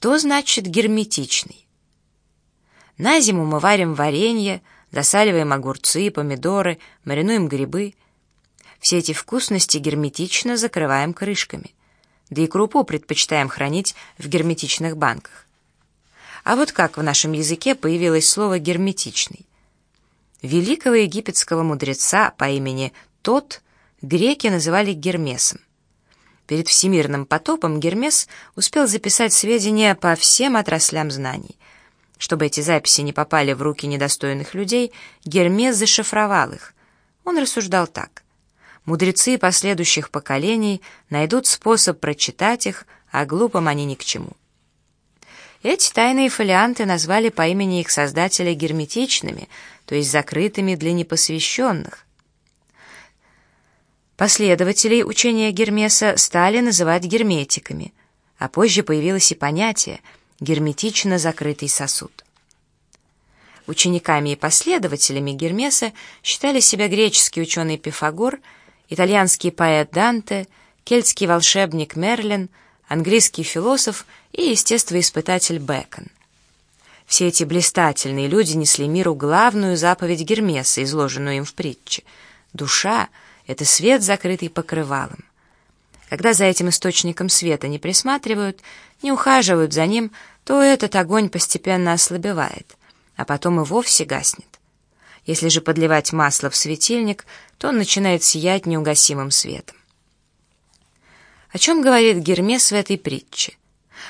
Что значит герметичный? На зиму мы варим варенье, засаливаем огурцы, помидоры, маринуем грибы. Все эти вкусности герметично закрываем крышками. Да и крупу предпочитаем хранить в герметичных банках. А вот как в нашем языке появилось слово «герметичный»? Великого египетского мудреца по имени Тот греки называли Гермесом. Перед всемирным потопом Гермес успел записать сведения по всем отраслям знаний. Чтобы эти записи не попали в руки недостойных людей, Гермес зашифровал их. Он рассуждал так. Мудрецы последующих поколений найдут способ прочитать их, а глупым они ни к чему. Эти тайные фолианты назвали по имени их создателя герметичными, то есть закрытыми для непосвященных. Последователей учения Гермеса стали называть герметиками, а позже появилось и понятие «герметично закрытый сосуд». Учениками и последователями Гермеса считали себя греческий ученый Пифагор, итальянский поэт Данте, кельтский волшебник Мерлин, английский философ и естествоиспытатель Бэкон. Все эти блистательные люди несли миру главную заповедь Гермеса, изложенную им в притче. Душа — это свет, закрытый покрывалом. Когда за этим источником света не присматривают, не ухаживают за ним, то этот огонь постепенно ослабевает, а потом и вовсе гаснет. Если же подливать масло в светильник, то он начинает сиять неугасимым светом. О чем говорит Гермес в этой притче?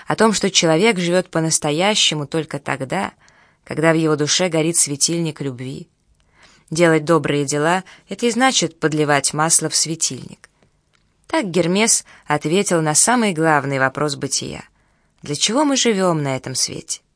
О том, что человек живет по-настоящему только тогда, когда в его душе горит светильник любви. Делать добрые дела — это и значит подливать масло в светильник. Так Гермес ответил на самый главный вопрос бытия. Для чего мы живем на этом свете?